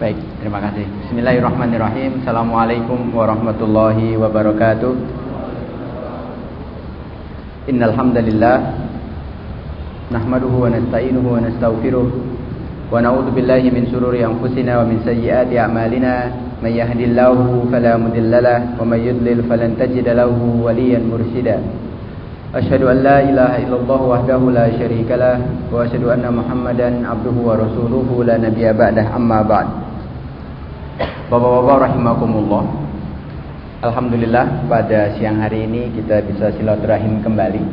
Baik, terima kasih. Bismillahirrahmanirrahim. Assalamualaikum warahmatullahi wabarakatuh. Innal hamdalillah nahmaduhu wa nasta'inuhu wa nastaghfiruh wa na'udzu billahi min shururi anfusina wa min sayyiati a'malina may yahdihillahu fala mudilla lahu wa may yudlil falan tajid lahu waliyan mursida. Ashhadu an la ilaha illallah wahdahu la syarika lah wa Ashadu anna Muhammadan abduhu wa rasuluhu la nabiyya ba'dah amma ba'du. Bapak-bapak rahimakumullah. Alhamdulillah pada siang hari ini kita bisa silaturahim kembali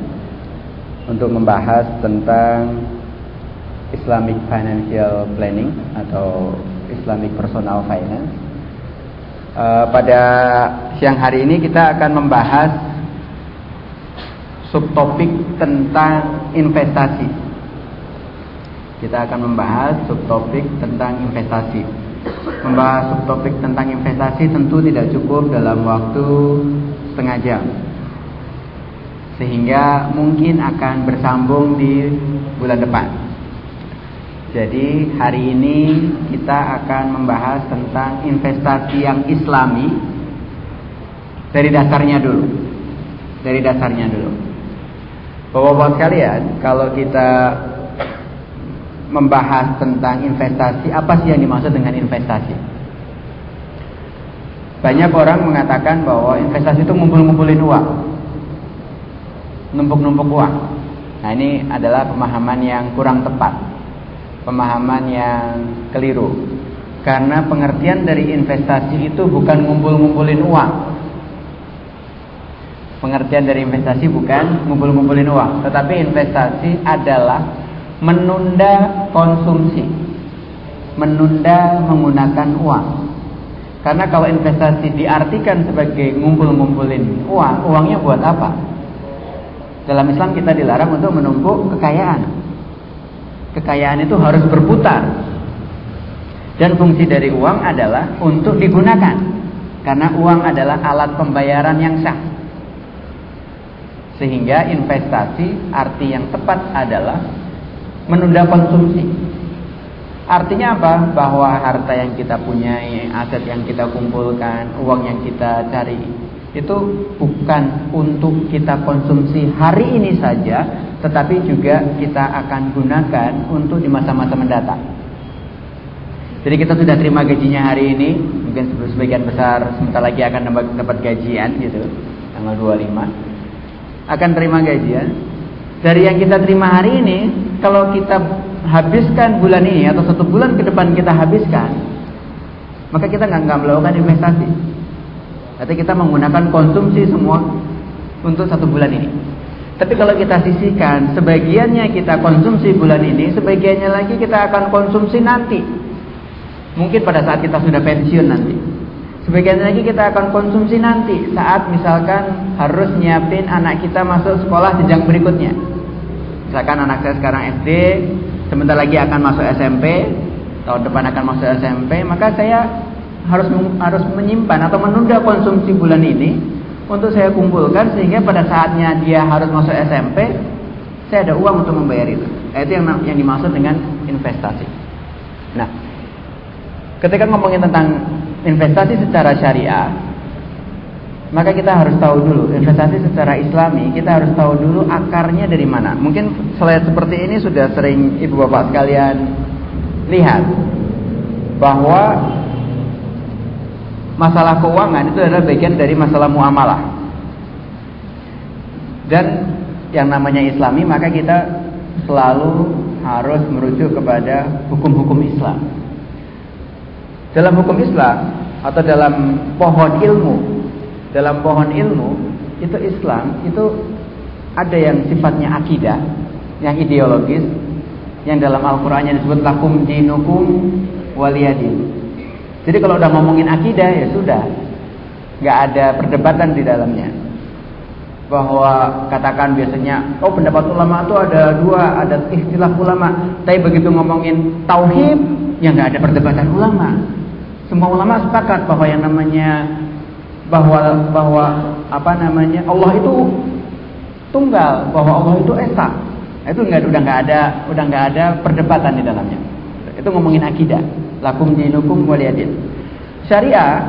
Untuk membahas tentang Islamic Financial Planning Atau Islamic Personal Finance. Uh, Pada siang hari ini kita akan membahas Subtopik tentang investasi. Kita akan membahas subtopik tentang investasi membahas subtopik tentang investasi tentu tidak cukup dalam waktu setengah jam. Sehingga mungkin akan bersambung di bulan depan. Jadi hari ini kita akan membahas tentang investasi yang islami dari dasarnya dulu. Dari dasarnya dulu. Bapak-bapak sekalian kalau kita membahas tentang investasi, apa sih yang dimaksud dengan investasi? Banyak orang mengatakan bahwa investasi itu ngumpul-ngumpulin uang. Numpuk-numpuk uang. Nah, ini adalah pemahaman yang kurang tepat. Pemahaman yang keliru. Karena pengertian dari investasi itu bukan ngumpul-ngumpulin uang. Pengertian dari investasi bukan ngumpul-ngumpulin uang, tetapi investasi adalah menunda konsumsi, menunda menggunakan uang. Karena kalau investasi diartikan sebagai ngumpul-ngumpulin uang, uangnya buat apa? Dalam Islam kita dilarang untuk menumpuk kekayaan. Kekayaan itu harus berputar. Dan fungsi dari uang adalah untuk digunakan. Karena uang adalah alat pembayaran yang sah. Sehingga investasi arti yang tepat adalah menunda konsumsi. Artinya apa? Bahwa harta yang kita punyai, aset yang kita kumpulkan, uang yang kita cari itu bukan untuk kita konsumsi hari ini saja, tetapi juga kita akan gunakan untuk di masa-masa mendatang. Jadi kita sudah terima gajinya hari ini, mungkin sebagian besar sebentar lagi akan dapat gajian gitu, tanggal 25. Akan terima gajian, dari yang kita terima hari ini, kalau kita habiskan bulan ini atau satu bulan ke depan kita habiskan, maka kita nggak nggak melakukan investasi. Berarti kita menggunakan konsumsi semua untuk satu bulan ini. Tapi kalau kita sisihkan, sebagiannya kita konsumsi bulan ini, sebagiannya lagi kita akan konsumsi nanti. Mungkin pada saat kita sudah pensiun nanti. Sebagian lagi kita akan konsumsi nanti saat misalkan harus nyiapin anak kita masuk sekolah jenjang berikutnya. Misalkan anak saya sekarang SD, sebentar lagi akan masuk SMP, tahun depan akan masuk SMP, maka saya harus harus menyimpan atau menunda konsumsi bulan ini untuk saya kumpulkan sehingga pada saatnya dia harus masuk SMP, saya ada uang untuk membayar itu. Itu yang yang dimaksud dengan investasi. Nah, ketika ngomongin tentang investasi secara syariah, maka kita harus tahu dulu investasi secara islami, kita harus tahu dulu akarnya dari mana. Mungkin slide seperti ini sudah sering ibu bapak sekalian lihat bahwa masalah keuangan itu adalah bagian dari masalah muamalah. Dan yang namanya islami maka kita selalu harus merujuk kepada hukum-hukum Islam. Dalam hukum Islam atau dalam pohon ilmu, dalam pohon ilmu itu Islam itu ada yang sifatnya akidah, yang ideologis, yang dalam Al-Qur'annya disebut lakum dinukum waliyadin. Jadi kalau udah ngomongin akidah ya sudah, nggak ada perdebatan di dalamnya. Bahwa katakan biasanya, oh pendapat ulama itu ada dua, ada istilah ulama. Tapi begitu ngomongin tauhid, ya nggak ada perdebatan ulama. Semua ulama sepakat bahwa yang namanya bahwa bahwa apa namanya Allah itu tunggal, bahwa Allah itu esa. Itu enggak udah nggak ada udah nggak ada perdebatan di dalamnya. Itu ngomongin akidah. Lakum dinukum waliyadin. Syariah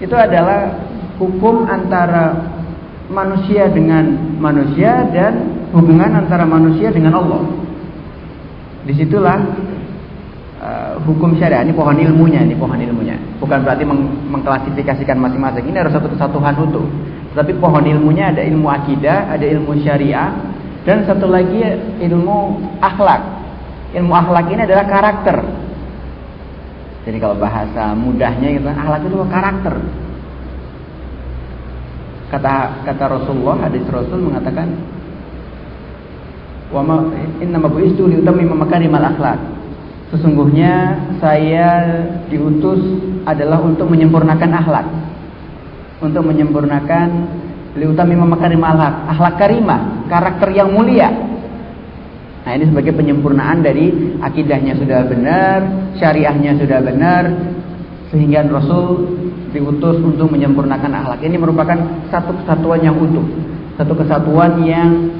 itu adalah hukum antara manusia dengan manusia dan hubungan antara manusia dengan Allah. Di situlah uh, hukum syariah ini pohon ilmunya, ini pohon ilmunya. Bukan berarti meng mengklasifikasikan masing-masing. Ini harus satu kesatuan utuh. Tapi pohon ilmunya ada ilmu akidah, ada ilmu syariah, dan satu lagi ilmu akhlak. Ilmu akhlak ini adalah karakter. Jadi kalau bahasa mudahnya gitu, akhlak itu karakter. Kata kata Rasulullah, hadis Rasul mengatakan, "Wa ma inna bu'istu liutammima makarimal akhlak." Sesungguhnya saya diutus adalah untuk menyempurnakan akhlak. Untuk menyempurnakan liutami memakarim akhlak, akhlak karimah, karakter yang mulia. Nah ini sebagai penyempurnaan dari akidahnya sudah benar, syariahnya sudah benar, sehingga Rasul diutus untuk menyempurnakan akhlak. Ini merupakan satu kesatuan yang utuh, satu kesatuan yang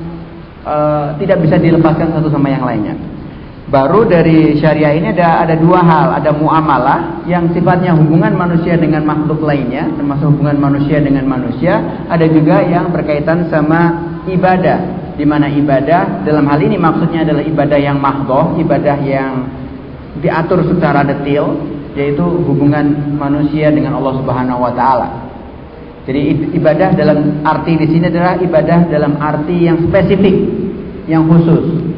uh, tidak bisa dilepaskan satu sama yang lainnya. Baru dari syariah ini ada ada dua hal, ada muamalah yang sifatnya hubungan manusia dengan makhluk lainnya, termasuk hubungan manusia dengan manusia, ada juga yang berkaitan sama ibadah, di mana ibadah dalam hal ini maksudnya adalah ibadah yang mahdoh, ibadah yang diatur secara detail, yaitu hubungan manusia dengan Allah Subhanahu wa taala. Jadi ibadah dalam arti di sini adalah ibadah dalam arti yang spesifik, yang khusus.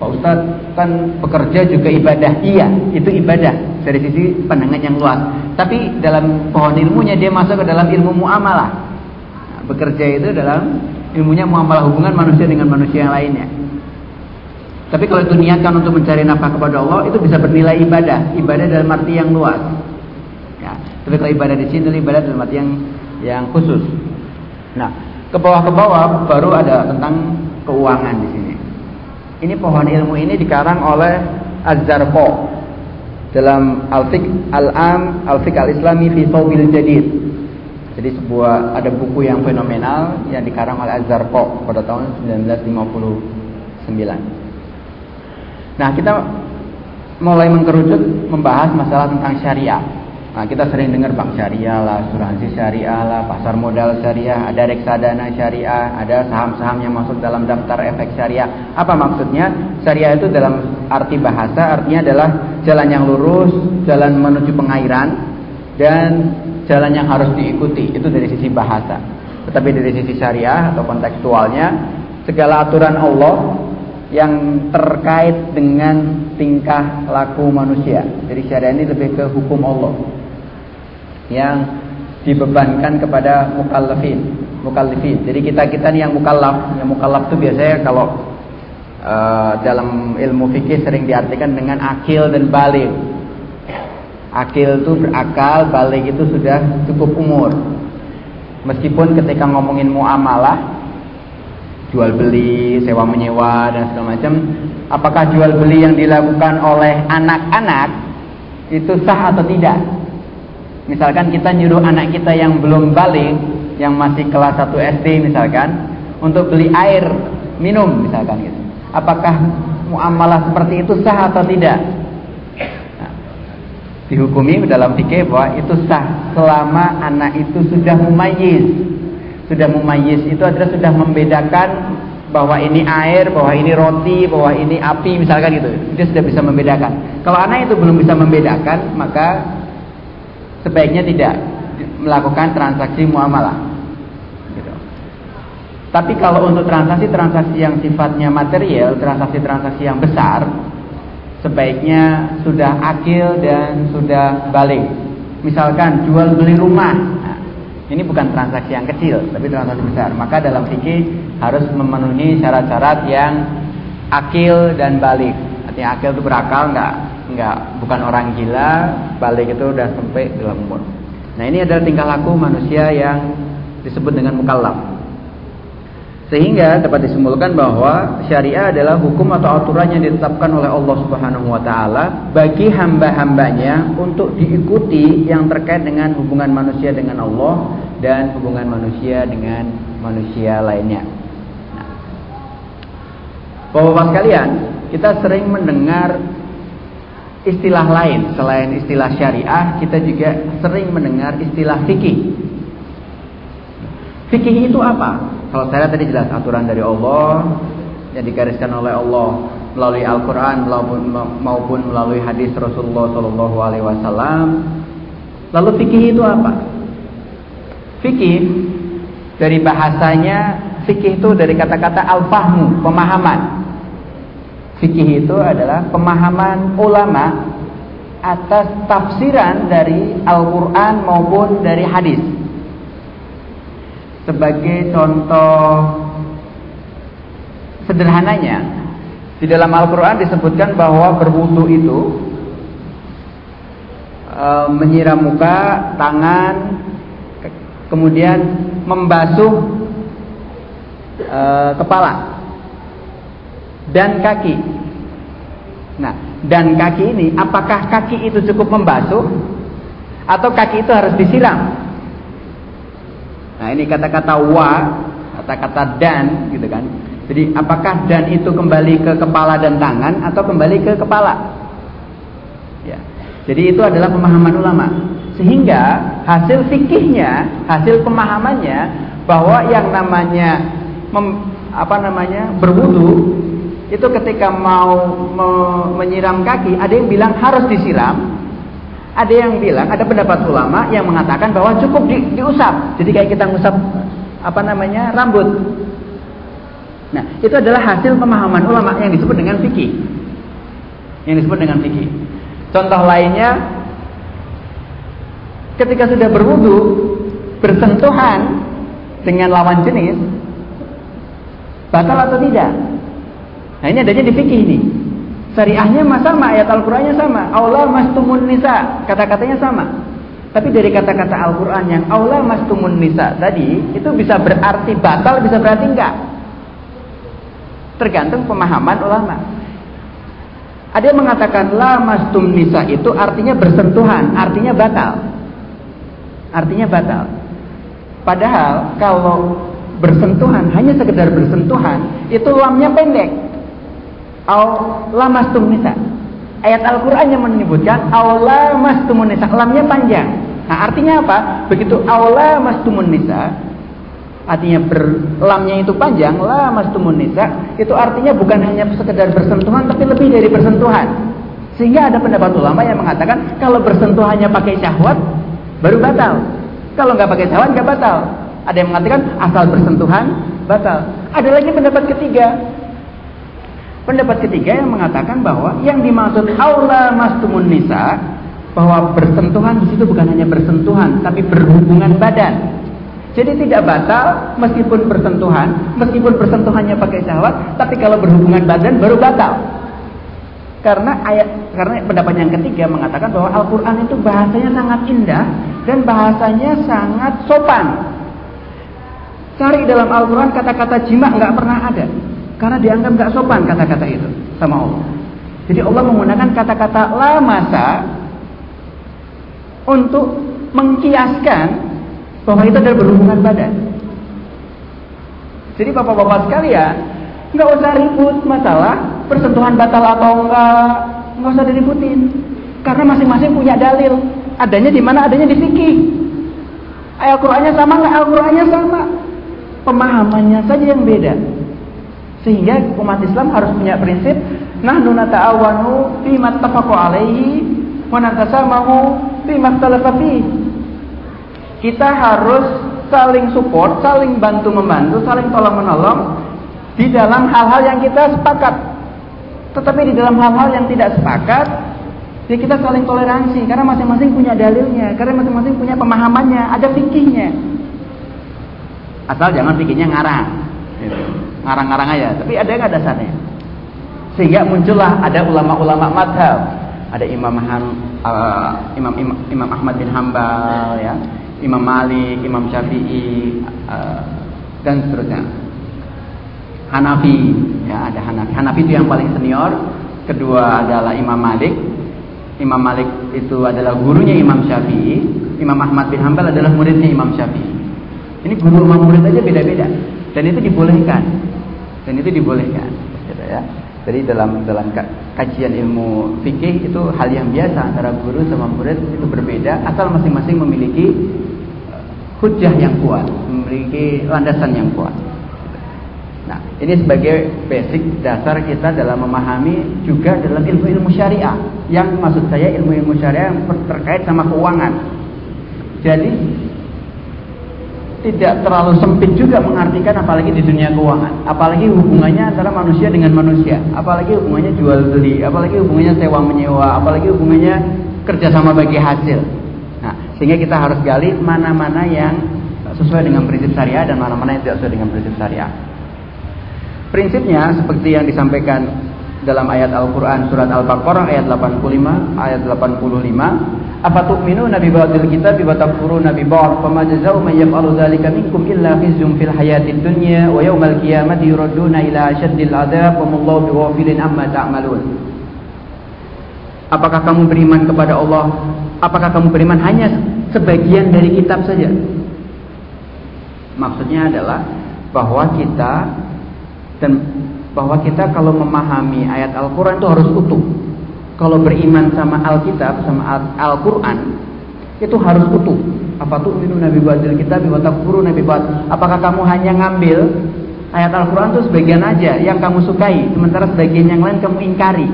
Pak Ustadz kan bekerja juga ibadah. Iya, itu ibadah dari sisi pandangan yang luas. Tapi dalam pohon ilmunya dia masuk ke dalam ilmu muamalah. Nah, bekerja itu dalam ilmunya muamalah hubungan manusia dengan manusia yang lainnya. Tapi kalau itu niatkan untuk mencari nafkah kepada Allah, itu bisa bernilai ibadah. Ibadah dalam arti yang luas. Ya, tapi kalau ibadah di sini ibadah dalam arti yang yang khusus. Nah, ke bawah ke bawah baru ada tentang keuangan di sini. Ini pohon ilmu ini dikarang oleh Az-Zarqo dalam Al-Fiqh Al-Am Al-Fiqh Al-Islami fi Thawbil Jadid. Jadi sebuah ada buku yang fenomenal yang dikarang oleh Az-Zarqo pada tahun 1959. Nah, kita mulai mengkerucut membahas masalah tentang syariah. Nah, kita sering dengar bank syariah lah, asuransi syariah lah, pasar modal syariah, ada reksadana syariah, ada saham-saham yang masuk dalam daftar efek syariah. Apa maksudnya? Syariah itu dalam arti bahasa artinya adalah jalan yang lurus, jalan menuju pengairan dan jalan yang harus diikuti. Itu dari sisi bahasa. Tetapi dari sisi syariah atau kontekstualnya, segala aturan Allah yang terkait dengan tingkah laku manusia. Jadi syariah ini lebih ke hukum Allah yang dibebankan kepada mukallafin mukallifin. Jadi kita kita nih yang mukallaf yang mukallaf itu biasanya kalau uh, dalam ilmu fikih sering diartikan dengan akil dan balik. Akil itu berakal balik itu sudah cukup umur. Meskipun ketika ngomongin muamalah jual beli sewa menyewa dan segala macam apakah jual beli yang dilakukan oleh anak-anak itu sah atau tidak Misalkan kita nyuruh anak kita yang belum balik, yang masih kelas 1 SD misalkan, untuk beli air minum misalkan gitu. Apakah muamalah seperti itu sah atau tidak? Nah, dihukumi dalam fikih bahwa itu sah selama anak itu sudah mumayyiz. Sudah mumayyiz itu adalah sudah membedakan bahwa ini air, bahwa ini roti, bahwa ini api misalkan gitu. Dia sudah bisa membedakan. Kalau anak itu belum bisa membedakan, maka sebaiknya tidak melakukan transaksi muamalah. Gitu. Tapi kalau untuk transaksi-transaksi yang sifatnya material, transaksi-transaksi yang besar, sebaiknya sudah akil dan sudah balik. Misalkan jual beli rumah, nah, ini bukan transaksi yang kecil, tapi transaksi besar. Maka dalam fikih harus memenuhi syarat-syarat yang akil dan balik. Artinya akil itu berakal, enggak Enggak, bukan orang gila, balik itu udah sampai dalam umur. Nah, ini adalah tingkah laku manusia yang disebut dengan mukallaf. Sehingga dapat disimpulkan bahwa syariah adalah hukum atau aturan yang ditetapkan oleh Allah Subhanahu wa taala bagi hamba-hambanya untuk diikuti yang terkait dengan hubungan manusia dengan Allah dan hubungan manusia dengan manusia lainnya. Nah, Bapak-bapak sekalian, kita sering mendengar istilah lain selain istilah syariah, kita juga sering mendengar istilah fikih. Fikih itu apa? Kalau saya tadi jelas aturan dari Allah yang digariskan oleh Allah melalui Al-Quran maupun, melalui hadis Rasulullah Shallallahu Alaihi Wasallam. Lalu fikih itu apa? Fikih dari bahasanya fikih itu dari kata-kata al-fahmu, pemahaman. Fikih itu adalah pemahaman ulama atas tafsiran dari Al-Quran maupun dari hadis. Sebagai contoh sederhananya, di dalam Al-Quran disebutkan bahwa berwudu itu e, menyiram muka, tangan, ke, kemudian membasuh e, kepala dan kaki. Nah, dan kaki ini, apakah kaki itu cukup membasuh atau kaki itu harus disiram? Nah, ini kata-kata wa, kata-kata dan, gitu kan. Jadi apakah dan itu kembali ke kepala dan tangan atau kembali ke kepala? Ya. Jadi itu adalah pemahaman ulama. Sehingga hasil fikihnya, hasil pemahamannya bahwa yang namanya mem, apa namanya berwudu itu ketika mau me, menyiram kaki ada yang bilang harus disiram, ada yang bilang ada pendapat ulama yang mengatakan bahwa cukup di, diusap. Jadi kayak kita ngusap apa namanya rambut Nah, itu adalah hasil pemahaman ulama yang disebut dengan fikih. Yang disebut dengan fikih. Contoh lainnya, ketika sudah berwudu, bersentuhan dengan lawan jenis, batal atau tidak? Nah, ini adanya di fikih ini. Syariahnya sama, ayat Al-Qur'annya sama. Allah mastumun nisa, kata-katanya sama. Tapi dari kata-kata Al-Quran yang Allah mastumun nisa tadi, itu bisa berarti batal, bisa berarti enggak. Tergantung pemahaman ulama. Ada yang mengatakan la mastum nisa itu artinya bersentuhan, artinya batal. Artinya batal. Padahal kalau bersentuhan hanya sekedar bersentuhan, itu lamnya pendek. Au la mastum nisa. Ayat Al-Qur'an yang menyebutkan aula mastumun nisa, lamnya panjang. Nah, artinya apa? Begitu aula mastumun nisa, artinya berlamnya itu panjang la mastumun nisa itu artinya bukan hanya sekedar bersentuhan tapi lebih dari bersentuhan sehingga ada pendapat ulama yang mengatakan kalau bersentuhannya pakai syahwat baru batal kalau nggak pakai syahwat nggak batal ada yang mengatakan asal bersentuhan batal ada lagi pendapat ketiga pendapat ketiga yang mengatakan bahwa yang dimaksud aula mastumun nisa bahwa bersentuhan di situ bukan hanya bersentuhan tapi berhubungan badan jadi tidak batal meskipun bersentuhan, meskipun bersentuhannya pakai syahwat, tapi kalau berhubungan badan baru batal. Karena ayat karena pendapat yang ketiga mengatakan bahwa Al-Qur'an itu bahasanya sangat indah dan bahasanya sangat sopan. Cari dalam Al-Qur'an kata-kata jima nggak pernah ada. Karena dianggap nggak sopan kata-kata itu sama Allah. Jadi Allah menggunakan kata-kata la masa untuk mengkiaskan bahwa itu adalah berhubungan badan. Jadi bapak-bapak sekalian, nggak usah ribut masalah persentuhan batal atau enggak, nggak usah diributin. Karena masing-masing punya dalil. Adanya di mana? Adanya di fikih. Ayat Qur'annya sama nggak? Al-Qur'annya sama. Pemahamannya saja yang beda. Sehingga umat Islam harus punya prinsip nahnu nata'awanu fi mattafaqu alaihi wa natasamahu fi makhtalafa fihi. Kita harus saling support, saling bantu membantu, saling tolong menolong di dalam hal-hal yang kita sepakat. Tetapi di dalam hal-hal yang tidak sepakat, ya kita saling toleransi karena masing-masing punya dalilnya, karena masing-masing punya pemahamannya, ada fikihnya. Asal jangan fikihnya ngarang. Ngarang-ngarang aja, tapi ada nggak dasarnya? Sehingga muncullah ada ulama-ulama madhab, ada Imam Han, uh, Imam, Imam Imam Ahmad bin Hambal ya, Imam Malik, Imam Syafi'i uh, dan seterusnya. Hanafi, ya ada Hanafi. Hanafi itu yang paling senior. Kedua adalah Imam Malik. Imam Malik itu adalah gurunya Imam Syafi'i. Imam Ahmad bin Hambal adalah muridnya Imam Syafi'i. Ini guru sama murid aja beda-beda. Dan itu dibolehkan. Dan itu dibolehkan. Gitu ya. Jadi dalam dalam kajian ilmu fikih itu hal yang biasa antara guru sama murid itu berbeda asal masing-masing memiliki eh, hujah yang kuat, memiliki landasan yang kuat. Nah, ini sebagai basic dasar kita dalam memahami juga dalam ilmu-ilmu syariah. Yang maksud saya ilmu-ilmu syariah yang terkait sama keuangan. Jadi tidak terlalu sempit juga mengartikan apalagi di dunia keuangan. Apalagi hubungannya antara manusia dengan manusia. Apalagi hubungannya jual beli. Apalagi hubungannya sewa menyewa. Apalagi hubungannya kerjasama bagi hasil. Nah, sehingga kita harus gali mana-mana yang sesuai dengan prinsip syariah dan mana-mana yang tidak sesuai dengan prinsip syariah. Prinsipnya seperti yang disampaikan dalam ayat Al-Qur'an surat Al-Baqarah ayat 85 ayat 85 apa tu'minu nabi ba'dil kitab wa takfuruna bi ba'd fama jazaa'u man yaf'alu dzalika minkum illa khizyun fil hayatid dunya wa yawmal qiyamati yuradduna ila asyaddil 'adzab wa mallahu bighafilin amma ta'malun Apakah kamu beriman kepada Allah? Apakah kamu beriman hanya sebagian dari kitab saja? Maksudnya adalah bahwa kita dan bahwa kita kalau memahami ayat Al-Quran itu harus utuh. Kalau beriman sama Alkitab, sama Al-Quran, itu harus utuh. Apa tuh minum Nabi Badil kita, wa takfuru Nabi Bad. Apakah kamu hanya ngambil ayat Al-Quran itu sebagian aja yang kamu sukai, sementara sebagian yang lain kamu ingkari.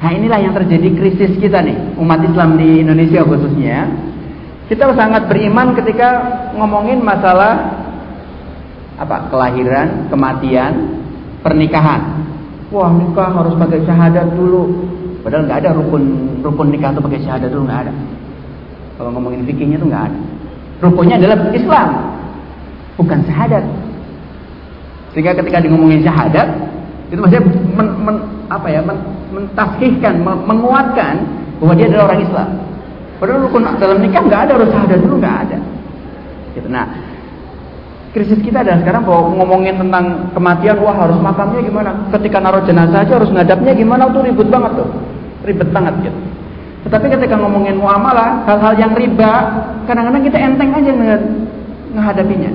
Nah inilah yang terjadi krisis kita nih, umat Islam di Indonesia khususnya. Kita sangat beriman ketika ngomongin masalah apa kelahiran, kematian, pernikahan. Wah nikah harus pakai syahadat dulu. Padahal nggak ada rukun rukun nikah itu pakai syahadat dulu nggak ada. Kalau ngomongin fikihnya tuh nggak ada. Rukunnya adalah Islam, bukan syahadat. Sehingga ketika di ngomongin syahadat, itu maksudnya men, men, apa ya, men, menguatkan bahwa dia adalah orang Islam. Padahal rukun dalam nikah nggak ada, harus syahadat dulu nggak ada. Gitu. Nah, krisis kita adalah sekarang bahwa ngomongin tentang kematian, wah harus makamnya gimana? Ketika naruh jenazah aja harus ngadapnya gimana? Tuh ribet banget tuh, ribet banget gitu. Tetapi ketika ngomongin muamalah, hal-hal yang riba, kadang-kadang kita enteng aja menghadapinya.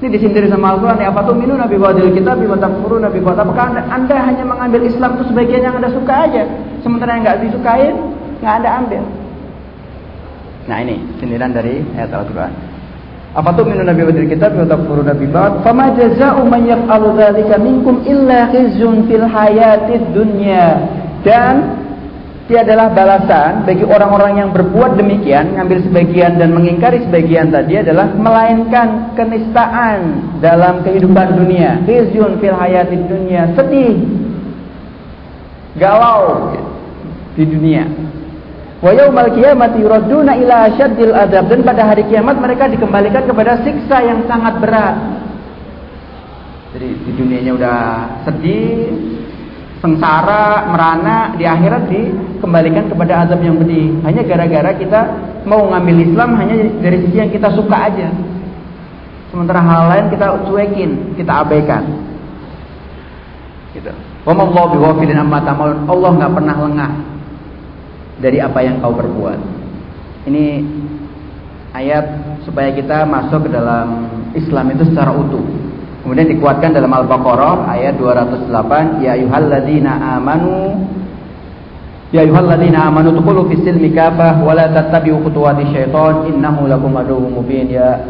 Ini disindir sama Al-Quran, ya apa tuh minum Nabi Wadil kita, Nabi Watakfuru, Nabi Wadil. Apakah anda, anda hanya mengambil Islam itu sebagian yang anda suka aja, sementara yang nggak disukain, nggak anda ambil. Nah ini sindiran dari ayat Al-Quran. Apa tuh minun nabi badil kitab wa takfuruna nabi ba'd? Fama jazaa'u man yaf'alu dzalika minkum illa khizyun fil hayatid dunya. Dan tiadalah balasan bagi orang-orang yang berbuat demikian, ngambil sebagian dan mengingkari sebagian tadi adalah melainkan kenistaan dalam kehidupan dunia. Khizyun fil hayatid dunya, sedih. Galau di dunia. Wa yaumal qiyamati yuradduna ila asyaddil adab dan pada hari kiamat mereka dikembalikan kepada siksa yang sangat berat. Jadi di dunianya udah sedih, sengsara, merana, di akhirat dikembalikan kepada azab yang pedih. Hanya gara-gara kita mau ngambil Islam hanya dari sisi yang kita suka aja. Sementara hal lain kita cuekin, kita abaikan. Gitu. Allah nggak pernah lengah dari apa yang kau perbuat. Ini ayat supaya kita masuk ke dalam Islam itu secara utuh. Kemudian dikuatkan dalam Al-Baqarah ayat 208, ya ayyuhalladzina amanu Ya ayyuhalladzina amanu tuqulu fis silmi kafah wa la tattabi'u khutuwati syaitan innahu lakum aduwwum mubin ya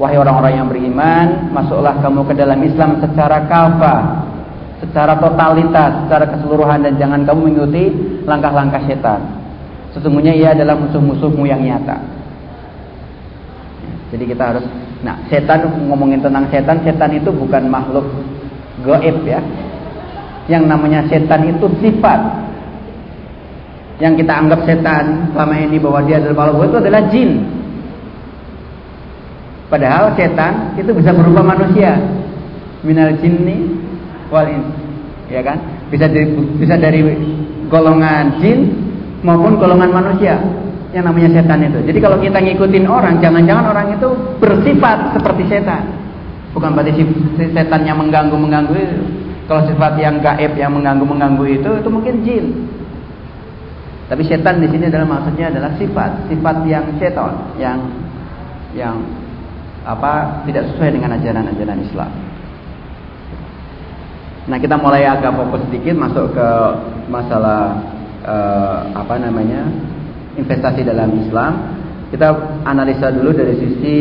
wahai orang-orang yang beriman masuklah kamu ke dalam Islam secara kafah secara totalitas secara keseluruhan dan jangan kamu mengikuti langkah-langkah setan Sesungguhnya ia adalah musuh-musuhmu yang nyata. Jadi kita harus, nah setan ngomongin tentang setan, setan itu bukan makhluk goib ya. Yang namanya setan itu sifat. Yang kita anggap setan selama ini bahwa dia adalah makhluk itu adalah jin. Padahal setan itu bisa berupa manusia. Minal jinni wal Ya kan? Bisa dari, bisa dari golongan jin maupun golongan manusia yang namanya setan itu. Jadi kalau kita ngikutin orang, jangan-jangan orang itu bersifat seperti setan. Bukan berarti setannya mengganggu-mengganggu itu. Kalau sifat yang gaib yang mengganggu-mengganggu itu itu mungkin jin. Tapi setan di sini adalah maksudnya adalah sifat, sifat yang setan, yang yang apa tidak sesuai dengan ajaran-ajaran Islam. Nah, kita mulai agak fokus sedikit masuk ke masalah uh, apa namanya? Investasi dalam Islam. Kita analisa dulu dari sisi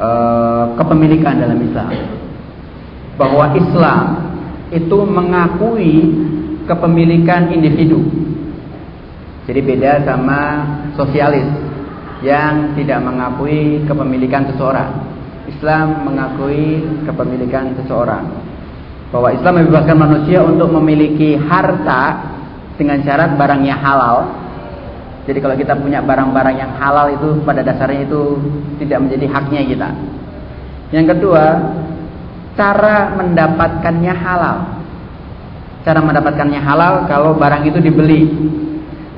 uh, kepemilikan dalam Islam. Bahwa Islam itu mengakui kepemilikan individu. Jadi beda sama sosialis yang tidak mengakui kepemilikan seseorang. Islam mengakui kepemilikan seseorang. Bahwa Islam membebaskan manusia untuk memiliki harta dengan syarat barangnya halal. Jadi kalau kita punya barang-barang yang halal itu pada dasarnya itu tidak menjadi haknya kita. Yang kedua, cara mendapatkannya halal. Cara mendapatkannya halal kalau barang itu dibeli.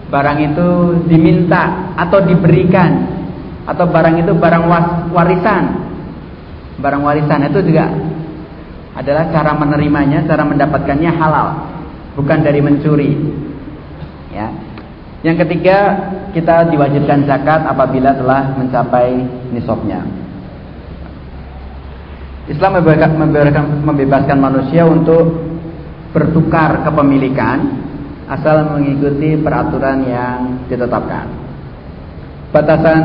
Barang itu diminta atau diberikan atau barang itu barang warisan. Barang warisan itu juga adalah cara menerimanya, cara mendapatkannya halal, bukan dari mencuri. Ya. Yang ketiga, kita diwajibkan zakat apabila telah mencapai nisabnya. Islam membebaskan manusia untuk bertukar kepemilikan asal mengikuti peraturan yang ditetapkan. Batasan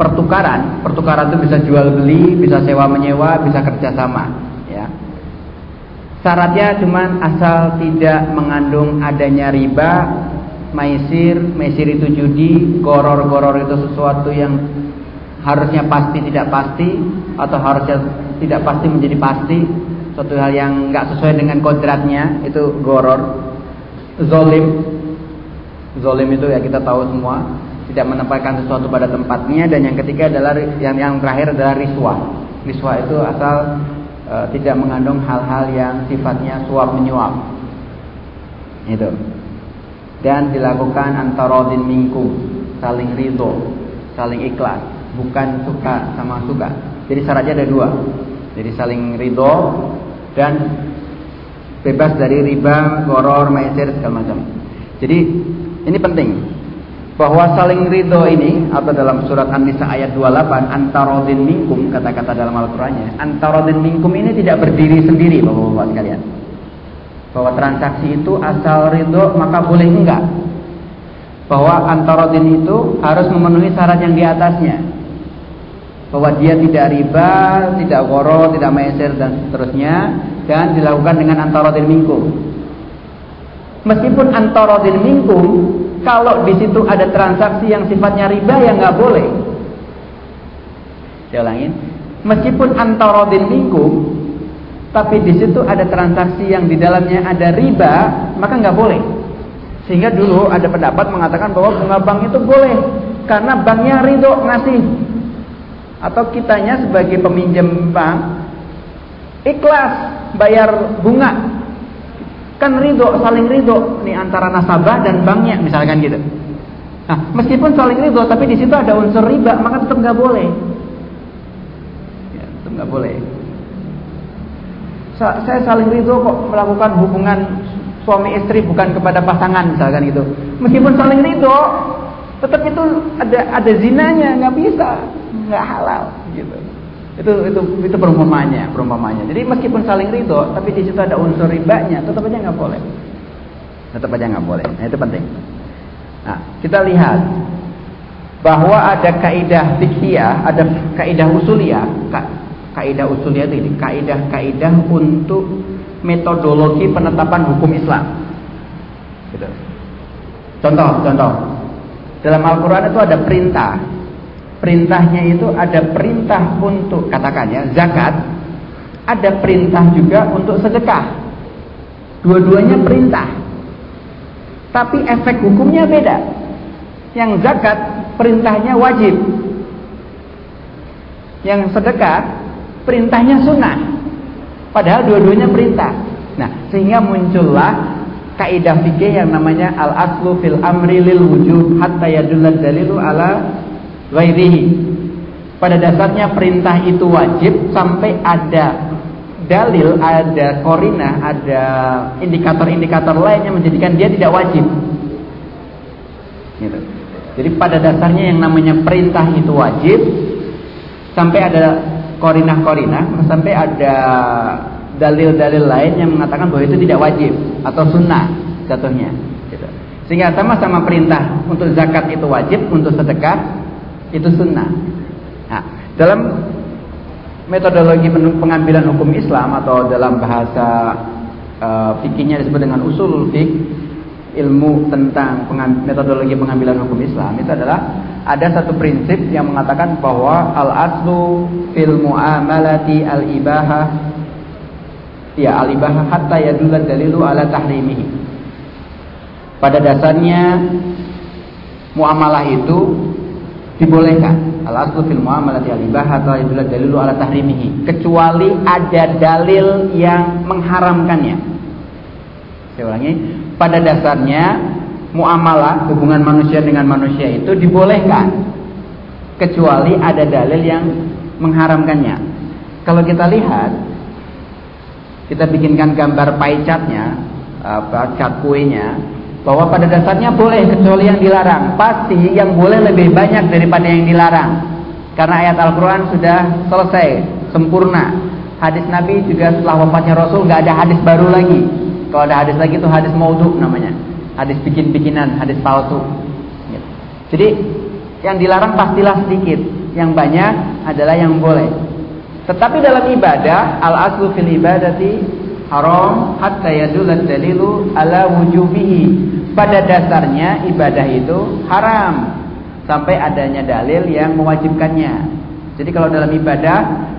pertukaran, pertukaran itu bisa jual beli, bisa sewa menyewa, bisa kerjasama. Ya. Syaratnya cuma asal tidak mengandung adanya riba, maisir, maisir itu judi, goror-goror itu sesuatu yang harusnya pasti tidak pasti atau harusnya tidak pasti menjadi pasti suatu hal yang nggak sesuai dengan kodratnya itu goror. Zolim. Zolim itu ya kita tahu semua tidak menempatkan sesuatu pada tempatnya dan yang ketiga adalah yang yang terakhir adalah riswa. Riswa itu asal e, tidak mengandung hal-hal yang sifatnya suap menyuap itu dan dilakukan antara din mingkum saling ridho saling ikhlas bukan suka sama suka jadi syaratnya ada dua jadi saling ridho dan bebas dari riba, goror, maisir segala macam. Jadi ini penting bahwa saling ridho ini atau dalam surat An-Nisa ayat 28 antarodin minkum kata-kata dalam Al-Qur'annya antarodin minkum ini tidak berdiri sendiri Bapak-bapak sekalian. Bahwa transaksi itu asal ridho maka boleh enggak. Bahwa antarodin itu harus memenuhi syarat yang di atasnya bahwa dia tidak riba, tidak goro, tidak meser dan seterusnya dan dilakukan dengan antarodin mingkum. Meskipun antarodin mingkum, kalau di situ ada transaksi yang sifatnya riba ya nggak boleh. Saya ulangin, meskipun antarodin mingkum, tapi di situ ada transaksi yang di dalamnya ada riba, maka nggak boleh. Sehingga dulu ada pendapat mengatakan bahwa bunga bank itu boleh karena banknya ridho ngasih. Atau kitanya sebagai peminjam bank ikhlas bayar bunga. Kan ridho saling ridho nih antara nasabah dan banknya misalkan gitu. Nah meskipun saling ridho tapi di situ ada unsur riba maka tetap nggak boleh. Ya, tetap nggak boleh saya saling ridho kok melakukan hubungan suami istri bukan kepada pasangan misalkan gitu. Meskipun saling ridho tetap itu ada ada zinanya nggak bisa nggak halal gitu. Itu itu itu perumpamannya perumpamannya jadi meskipun saling ridho tapi di situ ada unsur ribanya tetap aja nggak boleh. Tetap aja nggak boleh. Nah itu penting. Nah kita lihat bahwa ada kaidah fikhiyah ada kaidah usuliyah kaidah usuliyah ini kaidah kaidah untuk metodologi penetapan hukum Islam gitu. contoh contoh dalam Al-Quran itu ada perintah. Perintahnya itu ada perintah untuk katakan ya zakat, ada perintah juga untuk sedekah. Dua-duanya perintah. Tapi efek hukumnya beda. Yang zakat perintahnya wajib. Yang sedekah perintahnya sunnah. Padahal dua-duanya perintah. Nah, sehingga muncullah kaidah fikih yang namanya al aslu fil amri lil wujub hatta yadullad dalilu ala ghairihi. Pada dasarnya perintah itu wajib sampai ada dalil, ada korina, ada indikator-indikator lain yang menjadikan dia tidak wajib. Gitu. Jadi pada dasarnya yang namanya perintah itu wajib sampai ada korinah-korinah, sampai ada dalil-dalil lain yang mengatakan bahwa itu tidak wajib atau sunnah jatuhnya. Gitu. Sehingga sama-sama perintah untuk zakat itu wajib, untuk sedekah itu sunnah. Nah, dalam metodologi pengambilan hukum Islam atau dalam bahasa uh, fikihnya disebut dengan usul fik ilmu tentang metodologi pengambilan hukum Islam itu adalah ada satu prinsip yang mengatakan bahwa al aslu fil muamalati al ibahah ya al ibahah hatta yadulla dalilu ala tahrimihi. Pada dasarnya muamalah itu dibolehkan. Al aslu fil muamalati al ibahah hatta yadulla dalilu ala tahrimihi. Kecuali ada dalil yang mengharamkannya. Saya ulangi. Pada dasarnya muamalah hubungan manusia dengan manusia itu dibolehkan kecuali ada dalil yang mengharamkannya. Kalau kita lihat kita bikinkan gambar pie chartnya, cat kuenya, bahwa pada dasarnya boleh kecuali yang dilarang. Pasti yang boleh lebih banyak daripada yang dilarang. Karena ayat Al-Quran sudah selesai, sempurna. Hadis Nabi juga setelah wafatnya Rasul nggak ada hadis baru lagi. Kalau ada hadis lagi itu hadis maudhu namanya. Hadis bikin-bikinan, hadis palsu. Gitu. Jadi yang dilarang pastilah sedikit, yang banyak adalah yang boleh. Tetapi dalam ibadah, al aslu fil ibadati haram hatta yadulat dalilu ala wujubihi. Pada dasarnya ibadah itu haram sampai adanya dalil yang mewajibkannya. Jadi kalau dalam ibadah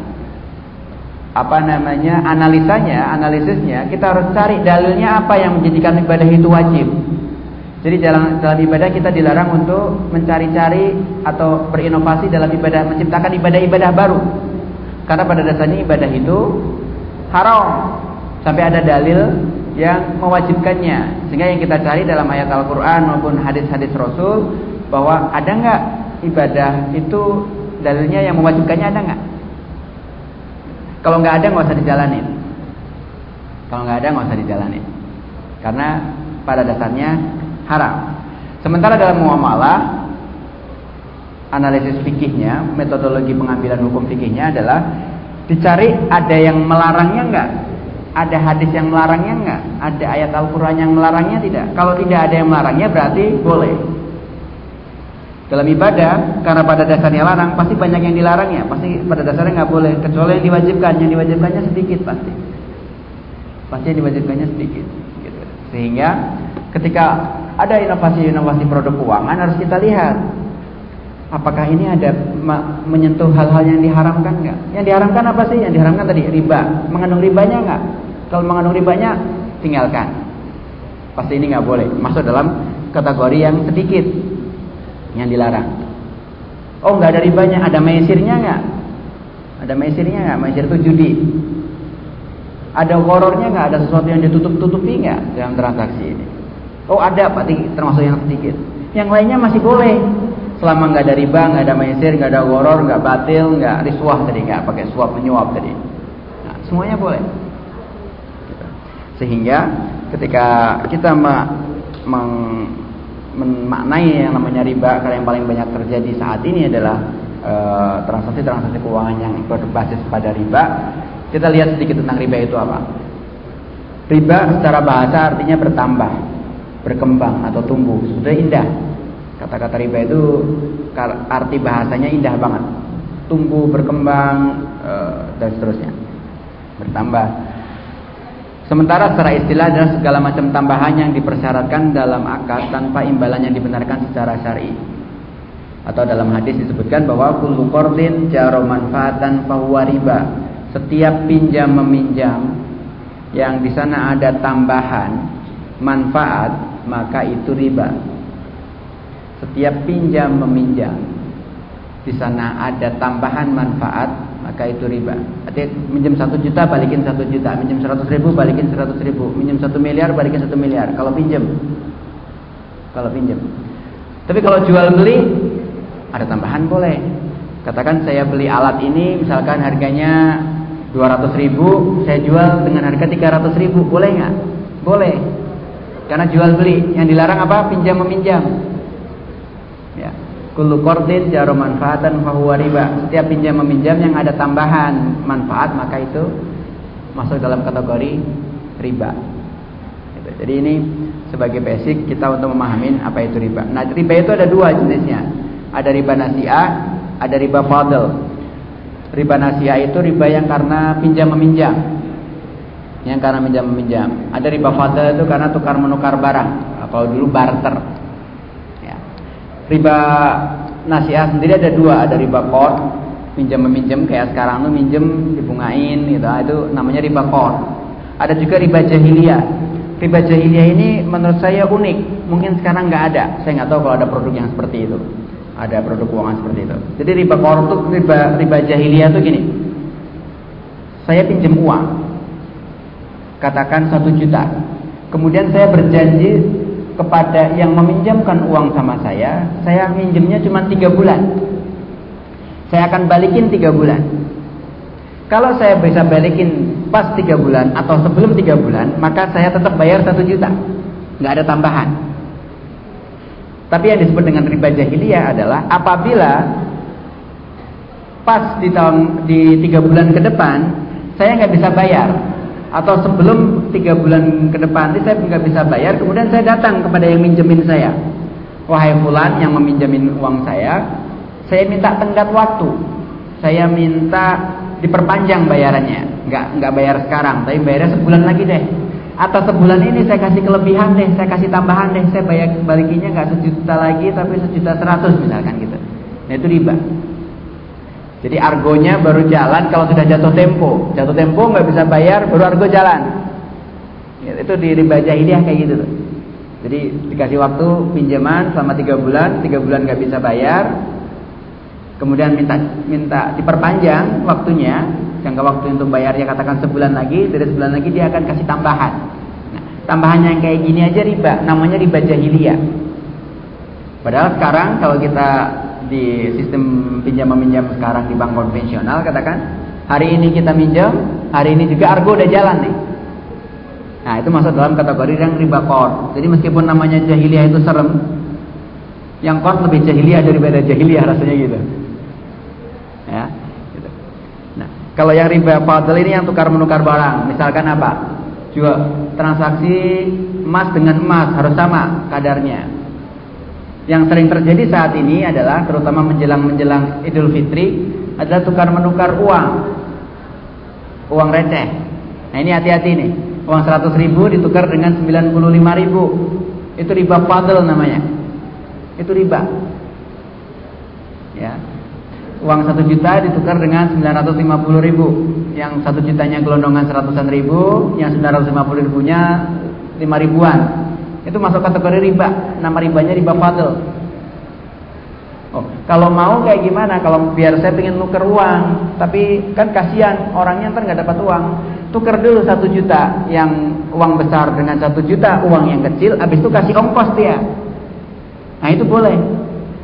apa namanya analisanya, analisisnya, kita harus cari dalilnya apa yang menjadikan ibadah itu wajib. Jadi dalam, dalam ibadah kita dilarang untuk mencari-cari atau berinovasi dalam ibadah, menciptakan ibadah-ibadah baru. Karena pada dasarnya ibadah itu haram sampai ada dalil yang mewajibkannya. Sehingga yang kita cari dalam ayat Al-Quran maupun hadis-hadis Rasul bahwa ada nggak ibadah itu dalilnya yang mewajibkannya ada nggak? Kalau nggak ada nggak usah dijalanin. Kalau nggak ada nggak usah dijalanin. Karena pada dasarnya haram. Sementara dalam muamalah analisis fikihnya, metodologi pengambilan hukum fikihnya adalah dicari ada yang melarangnya nggak, ada hadis yang melarangnya nggak, ada ayat Al-Quran yang melarangnya tidak. Kalau tidak ada yang melarangnya berarti boleh. Dalam ibadah, karena pada dasarnya larang, pasti banyak yang dilarangnya. Pasti pada dasarnya nggak boleh, kecuali yang diwajibkan. Yang diwajibkannya sedikit pasti. Pasti yang diwajibkannya sedikit. Gitu. Sehingga ketika ada inovasi-inovasi produk keuangan harus kita lihat apakah ini ada menyentuh hal-hal yang diharamkan nggak? Yang diharamkan apa sih? Yang diharamkan tadi riba. Mengandung ribanya nggak? Kalau mengandung ribanya tinggalkan. Pasti ini nggak boleh. Masuk dalam kategori yang sedikit yang dilarang. Oh nggak ada ribanya, ada mesirnya nggak? Ada mesirnya nggak? Mesir itu judi. Ada horornya nggak? Ada sesuatu yang ditutup-tutupi nggak dalam transaksi ini? Oh ada, Pak, termasuk yang sedikit. Yang lainnya masih boleh. Selama nggak ada riba, nggak ada mesir, nggak ada horor, nggak batil, nggak riswah tadi, nggak pakai suap menyuap tadi. Nah, semuanya boleh. Sehingga ketika kita meng memaknai yang namanya riba karena yang paling banyak terjadi saat ini adalah eh, transaksi-transaksi uh, keuangan yang berbasis pada riba. Kita lihat sedikit tentang riba itu apa. Riba secara bahasa artinya bertambah, berkembang atau tumbuh. Sudah indah. Kata-kata riba itu arti bahasanya indah banget. Tumbuh, berkembang uh, dan seterusnya. Bertambah. Sementara secara istilah adalah segala macam tambahan yang dipersyaratkan dalam akad tanpa imbalan yang dibenarkan secara syar'i. Atau dalam hadis disebutkan bahwa kullu qardin jaro manfaatan fahuwa riba. Setiap pinjam meminjam yang di sana ada tambahan manfaat maka itu riba. Setiap pinjam meminjam di sana ada tambahan manfaat maka itu riba. Artinya minjem satu juta balikin satu juta, minjem seratus ribu balikin seratus ribu, minjem satu miliar balikin satu miliar. Kalau pinjem, kalau pinjem. Tapi kalau jual beli ada tambahan boleh. Katakan saya beli alat ini misalkan harganya 200 ribu, saya jual dengan harga 300 ribu, boleh nggak? Boleh. Karena jual beli, yang dilarang apa? Pinjam meminjam. Kullu qardin jarum manfaatan fahuwa riba. Setiap pinjam meminjam yang ada tambahan manfaat maka itu masuk dalam kategori riba. Gitu. Jadi ini sebagai basic kita untuk memahami apa itu riba. Nah, riba itu ada dua jenisnya. Ada riba nasiah, ada riba fadl. Riba nasiah itu riba yang karena pinjam meminjam. Yang karena pinjam meminjam. Ada riba fadl itu karena tukar menukar barang. Kalau dulu barter. Riba nasiah sendiri ada dua, ada riba qard, pinjam meminjam kayak sekarang tuh minjem dibungain gitu. Ah, itu namanya riba qard. Ada juga riba jahiliyah. Riba jahiliyah ini menurut saya unik. Mungkin sekarang nggak ada. Saya nggak tahu kalau ada produk yang seperti itu. Ada produk keuangan seperti itu. Jadi riba qard itu riba riba jahiliyah itu gini. Saya pinjam uang. Katakan satu juta. Kemudian saya berjanji kepada yang meminjamkan uang sama saya, saya minjemnya cuma tiga bulan. Saya akan balikin tiga bulan. Kalau saya bisa balikin pas tiga bulan atau sebelum tiga bulan, maka saya tetap bayar satu juta, nggak ada tambahan. Tapi yang disebut dengan riba jahiliyah adalah apabila pas di tahun di tiga bulan ke depan saya nggak bisa bayar, atau sebelum tiga bulan ke depan ini saya nggak bisa bayar, kemudian saya datang kepada yang minjemin saya. Wahai fulan yang meminjamin uang saya, saya minta tenggat waktu. Saya minta diperpanjang bayarannya. Nggak nggak bayar sekarang, tapi bayarnya sebulan lagi deh. Atau sebulan ini saya kasih kelebihan deh, saya kasih tambahan deh, saya bayar balikinya nggak sejuta lagi, tapi sejuta seratus misalkan gitu. Nah itu riba. Jadi argonya baru jalan kalau sudah jatuh tempo. Jatuh tempo nggak bisa bayar, baru argo jalan. Ya, itu di riba jahiliyah kayak gitu tuh. Jadi dikasih waktu pinjaman selama tiga bulan, tiga bulan nggak bisa bayar, kemudian minta minta diperpanjang waktunya, jangka waktu untuk bayarnya katakan sebulan lagi, dari sebulan lagi dia akan kasih tambahan. Nah, tambahannya yang kayak gini aja riba, namanya riba jahiliyah. Padahal sekarang kalau kita di sistem pinjam meminjam sekarang di bank konvensional katakan hari ini kita minjam, hari ini juga argo udah jalan nih. Nah, itu masuk dalam kategori yang riba kor. Jadi meskipun namanya jahiliyah itu serem, yang kor lebih jahiliyah daripada jahiliyah rasanya gitu. Ya, gitu. Nah, kalau yang riba fadl ini yang tukar menukar barang, misalkan apa? Jual transaksi emas dengan emas harus sama kadarnya. Yang sering terjadi saat ini adalah terutama menjelang-menjelang Idul Fitri adalah tukar menukar uang. Uang receh. Nah, ini hati-hati nih. Uang 100 ribu ditukar dengan 95 ribu. Itu riba fadl namanya. Itu riba. Ya. Uang 1 juta ditukar dengan 950 ribu. Yang 1 jutanya gelondongan seratusan ribu, yang 950 ribunya 5 ribuan. Itu masuk kategori riba. Nama ribanya riba fadl. Oh, kalau mau kayak gimana? Kalau biar saya pengen nuker uang, tapi kan kasihan orangnya ntar nggak dapat uang. Tuker dulu satu juta yang uang besar dengan satu juta uang yang kecil, habis itu kasih ongkos dia. Nah itu boleh,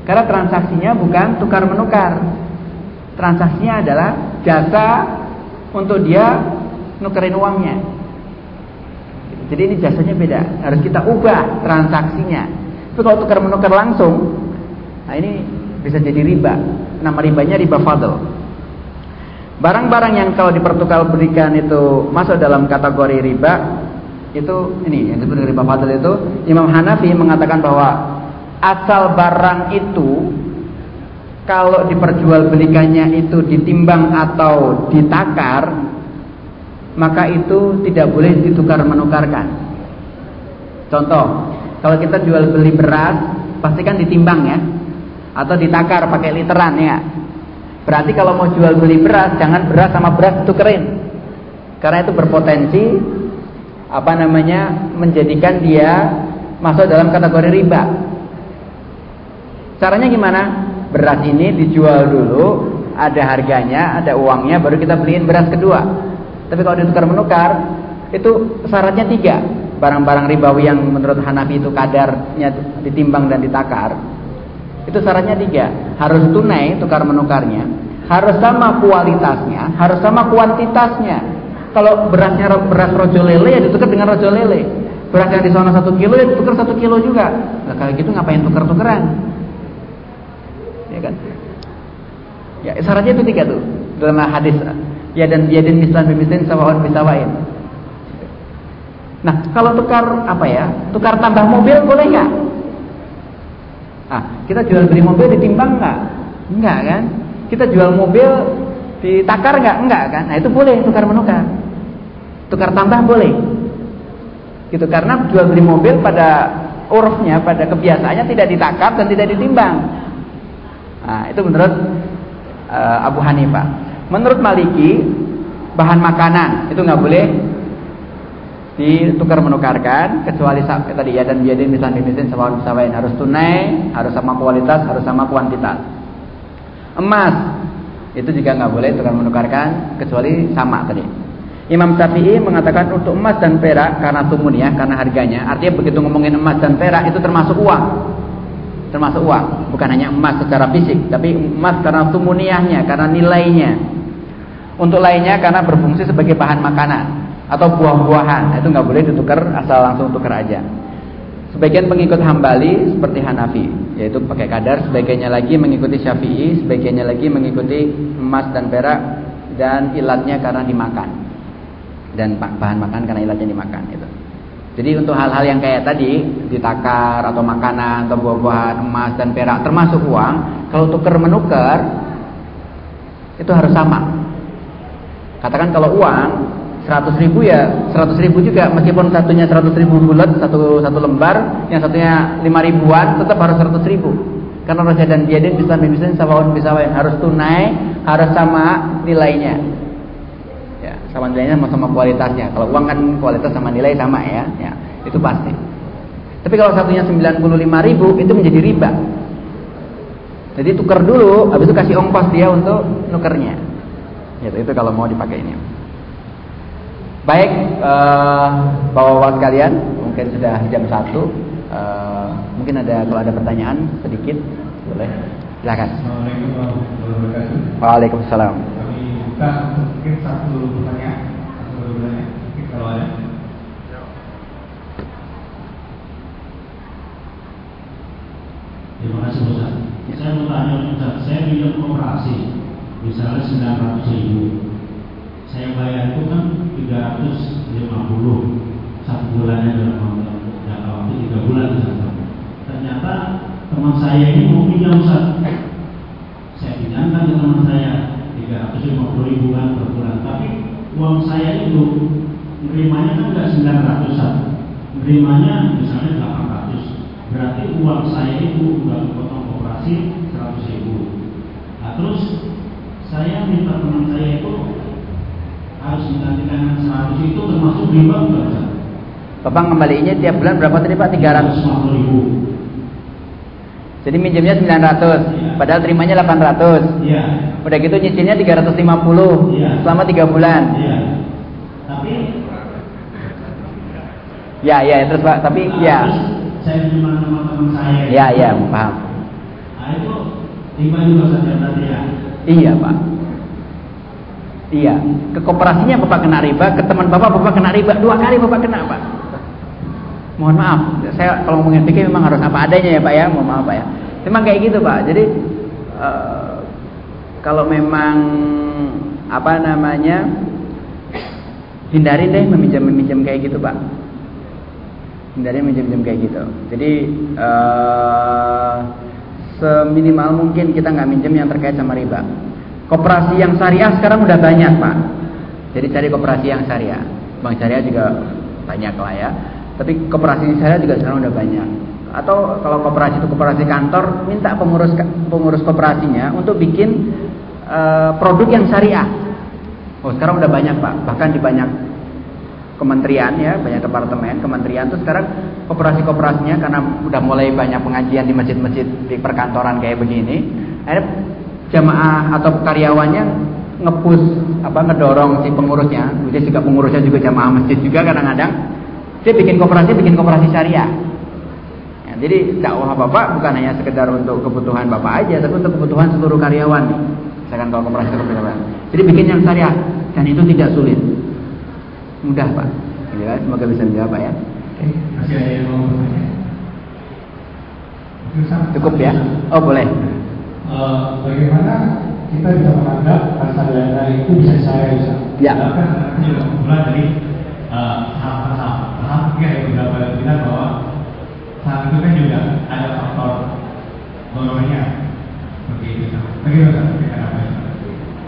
karena transaksinya bukan tukar menukar. Transaksinya adalah jasa untuk dia nukerin uangnya. Jadi ini jasanya beda, harus kita ubah transaksinya. Tapi kalau tukar menukar langsung, nah ini bisa jadi riba. Nama ribanya riba fadl. Barang-barang yang kalau dipertukar berikan itu masuk dalam kategori riba, itu ini yang disebut riba fadl itu Imam Hanafi mengatakan bahwa asal barang itu kalau diperjualbelikannya itu ditimbang atau ditakar maka itu tidak boleh ditukar menukarkan. Contoh, kalau kita jual beli beras, pasti kan ditimbang ya, atau ditakar pakai literan ya. Berarti kalau mau jual beli beras, jangan beras sama beras ditukerin, karena itu berpotensi apa namanya menjadikan dia masuk dalam kategori riba. Caranya gimana? Beras ini dijual dulu, ada harganya, ada uangnya, baru kita beliin beras kedua. Tapi kalau ditukar menukar itu syaratnya tiga. Barang-barang ribawi yang menurut Hanafi itu kadarnya ditimbang dan ditakar. Itu syaratnya tiga. Harus tunai tukar menukarnya. Harus sama kualitasnya. Harus sama kuantitasnya. Kalau berasnya beras rojo lele ya ditukar dengan rojo lele. Beras yang di sana satu kilo ya ditukar satu kilo juga. Nah, kalau gitu ngapain tukar-tukeran? Ya kan? Ya syaratnya itu tiga tuh dalam hadis Ya dan biadin mislan bimislin sawaun bisawain. Nah, kalau tukar apa ya? Tukar tambah mobil boleh nggak? Ah, kita jual beli mobil ditimbang nggak? Enggak kan? Kita jual mobil ditakar nggak? Enggak kan? Nah, itu boleh tukar menukar. Tukar tambah boleh. Gitu karena jual beli mobil pada urufnya, pada kebiasaannya tidak ditakar dan tidak ditimbang. Nah, itu menurut uh, Abu Hanifah. Menurut Maliki, bahan makanan itu nggak boleh ditukar menukarkan kecuali tadi ya dan biadin misalnya misalnya sama sawain harus tunai, harus sama kualitas, harus sama kuantitas. Emas itu juga nggak boleh tukar menukarkan kecuali sama tadi. Imam Syafi'i mengatakan untuk emas dan perak karena tumun ya, karena harganya. Artinya begitu ngomongin emas dan perak itu termasuk uang termasuk uang, bukan hanya emas secara fisik, tapi emas karena tumuniahnya, karena nilainya. Untuk lainnya karena berfungsi sebagai bahan makanan atau buah-buahan, itu nggak boleh ditukar asal langsung tukar aja. Sebagian pengikut Hambali seperti Hanafi, yaitu pakai kadar, sebagiannya lagi mengikuti Syafi'i, sebagiannya lagi mengikuti emas dan perak dan ilatnya karena dimakan. Dan bahan makan karena ilatnya dimakan itu. Jadi untuk hal-hal yang kayak tadi ditakar atau makanan atau buah-buahan emas dan perak termasuk uang, kalau tuker menukar itu harus sama. Katakan kalau uang 100 ribu ya 100 ribu juga meskipun satunya 100 ribu bulat satu satu lembar, yang satunya 5 ribuan tetap harus 100 ribu. Karena raja dan biadin bisa bisa bisa harus tunai, harus sama nilainya sama nilainya sama, sama kualitasnya. Kalau uang kan kualitas sama nilai sama ya, ya itu pasti. Tapi kalau satunya 95 ribu itu menjadi riba. Jadi tukar dulu, habis itu kasih ongkos dia untuk nukernya. Gitu, itu kalau mau dipakai ini. Baik, uh, bawa kalian, mungkin sudah jam satu. Uh, mungkin ada kalau ada pertanyaan sedikit, boleh. Silakan. Assalamualaikum warahmatullahi wabarakatuh. Waalaikumsalam mungkin satu pertanyaan satu pertanyaan mungkin kalau ada Terima kasih Ustaz. Saya mau tanya Ustaz, saya minum operasi misalnya 900 ribu. Saya bayar itu kan 350 satu bulannya dalam jangka waktu tiga bulan Ustaz. Ternyata teman saya ini mau pinjam Ustaz. Saya pinjamkan ke teman saya 350 ribuan per bulan tapi uang saya itu menerimanya kan nggak 900an menerimanya misalnya 800 berarti uang saya itu udah dipotong operasi 100 ribu nah terus saya minta teman saya itu harus menggantikan 100 itu termasuk riba enggak Bapak kembalinya tiap bulan berapa tadi Pak? 300 ribu jadi minjemnya 900, ya. padahal terimanya 800. Iya. Udah gitu nyicilnya 350 ya. selama 3 bulan. Iya. Tapi Ya, ya, terus Pak, tapi nah, ya. saya cuma teman-teman saya. Ya, ya, paham. Nah, itu riba juga saja berarti ya. Iya, Pak. Iya, ke kooperasinya Bapak kena riba, ke teman Bapak Bapak kena riba, dua kali Bapak kena, Pak. Mohon maaf saya kalau ngomongin fikih memang harus apa adanya ya pak ya. Mohon maaf pak ya. Memang kayak gitu pak. Jadi uh, kalau memang apa namanya hindari deh meminjam meminjam kayak gitu pak. Hindari meminjam meminjam kayak gitu. Jadi uh, seminimal mungkin kita nggak minjem yang terkait sama riba koperasi yang syariah sekarang udah banyak pak jadi cari koperasi yang syariah bank syariah juga banyak lah ya tapi koperasi saya juga sekarang udah banyak. Atau kalau koperasi itu koperasi kantor, minta pengurus pengurus koperasinya untuk bikin uh, produk yang syariah. Oh sekarang udah banyak pak, bahkan di banyak kementerian ya, banyak departemen, kementerian tuh sekarang koperasi-koperasinya karena udah mulai banyak pengajian di masjid-masjid di perkantoran kayak begini, akhirnya jamaah atau karyawannya ngepus apa ngedorong si pengurusnya, jadi juga pengurusnya juga jamaah masjid juga kadang-kadang dia bikin koperasi, bikin koperasi syariah. Ya, jadi dakwah bapak bukan hanya sekedar untuk kebutuhan bapak aja, tapi untuk kebutuhan seluruh karyawan. Misalkan kalau koperasi koperasi. Jadi bikin yang syariah dan itu tidak sulit, mudah pak. Ya, semoga bisa menjawab pak ya. Cukup ya? Oh boleh. Uh, bagaimana kita bisa menganggap reksadana itu bisa saya bisa. Ya. Bahkan nanti juga kumpulan dari eh, saham-saham saham ya yang beberapa bilang bahwa saham itu kan juga ada faktor dorongannya seperti itu. Bagaimana?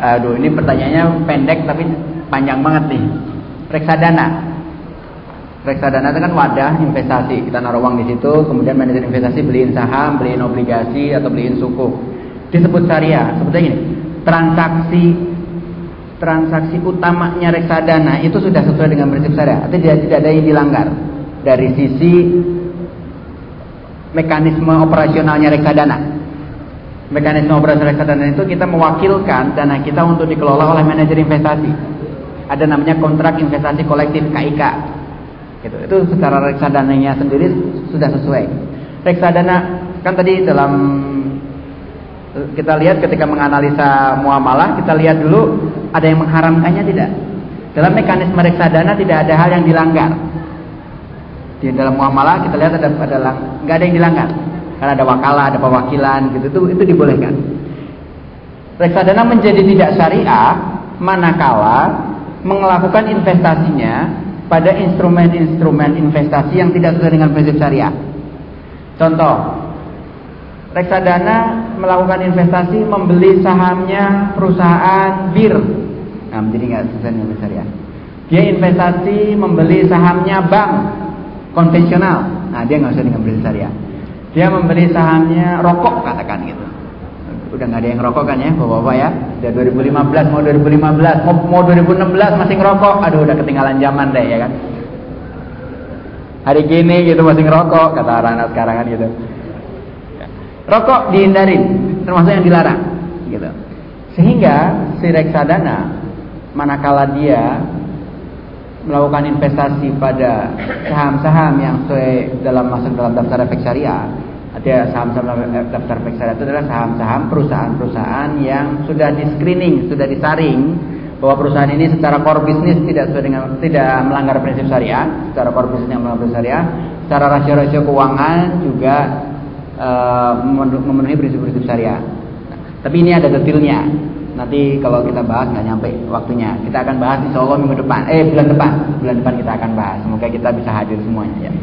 Aduh, ini pertanyaannya pendek tapi panjang banget nih. Reksadana. Reksadana itu kan wadah investasi. Kita naruh uang di situ, kemudian manajer investasi beliin saham, beliin obligasi atau beliin suku. Disebut syariah. Sebetulnya gini, transaksi transaksi utamanya reksadana itu sudah sesuai dengan prinsip syariah. Artinya tidak, tidak ada yang dilanggar dari sisi mekanisme operasionalnya reksadana. Mekanisme operasi reksadana itu kita mewakilkan dana kita untuk dikelola oleh manajer investasi. Ada namanya kontrak investasi kolektif KIK. Gitu. Itu secara reksadananya sendiri sudah sesuai. Reksadana kan tadi dalam kita lihat ketika menganalisa muamalah, kita lihat dulu ada yang mengharamkannya tidak. Dalam mekanisme reksadana tidak ada hal yang dilanggar. Di dalam muamalah kita lihat ada ada nggak ada yang dilanggar. Karena ada wakalah, ada pewakilan gitu itu itu dibolehkan. Reksadana menjadi tidak syariah manakala melakukan investasinya pada instrumen-instrumen investasi yang tidak sesuai dengan prinsip syariah. Contoh, reksadana melakukan investasi membeli sahamnya perusahaan bir. Nah, jadi nggak sesuai dengan syariah. Dia investasi membeli sahamnya bank konvensional. Nah, dia nggak sesuai dengan prinsip syariah. Dia membeli sahamnya rokok katakan gitu. Udah nggak ada yang rokok kan ya, bapak-bapak ya. Udah 2015 mau 2015, mau, mau 2016 masih ngerokok. Aduh, udah ketinggalan zaman deh ya kan. Hari gini gitu masih ngerokok kata anak sekarang kan gitu. Rokok dihindarin, termasuk yang dilarang gitu. Sehingga si reksadana manakala dia melakukan investasi pada saham-saham yang sesuai dalam masuk dalam daftar efek syariah ada saham-saham daftar efek syariah itu adalah saham-saham perusahaan-perusahaan yang sudah di screening, sudah disaring bahwa perusahaan ini secara core bisnis tidak sesuai dengan tidak melanggar prinsip syariah, secara core bisnis yang melanggar syariah, secara rasio-rasio keuangan juga uh, memenuhi prinsip-prinsip syariah. Tapi ini ada detailnya. Nanti kalau kita bahas nggak nyampe waktunya. Kita akan bahas insya Allah minggu depan. Eh bulan depan. Bulan depan kita akan bahas. Semoga kita bisa hadir semuanya ya.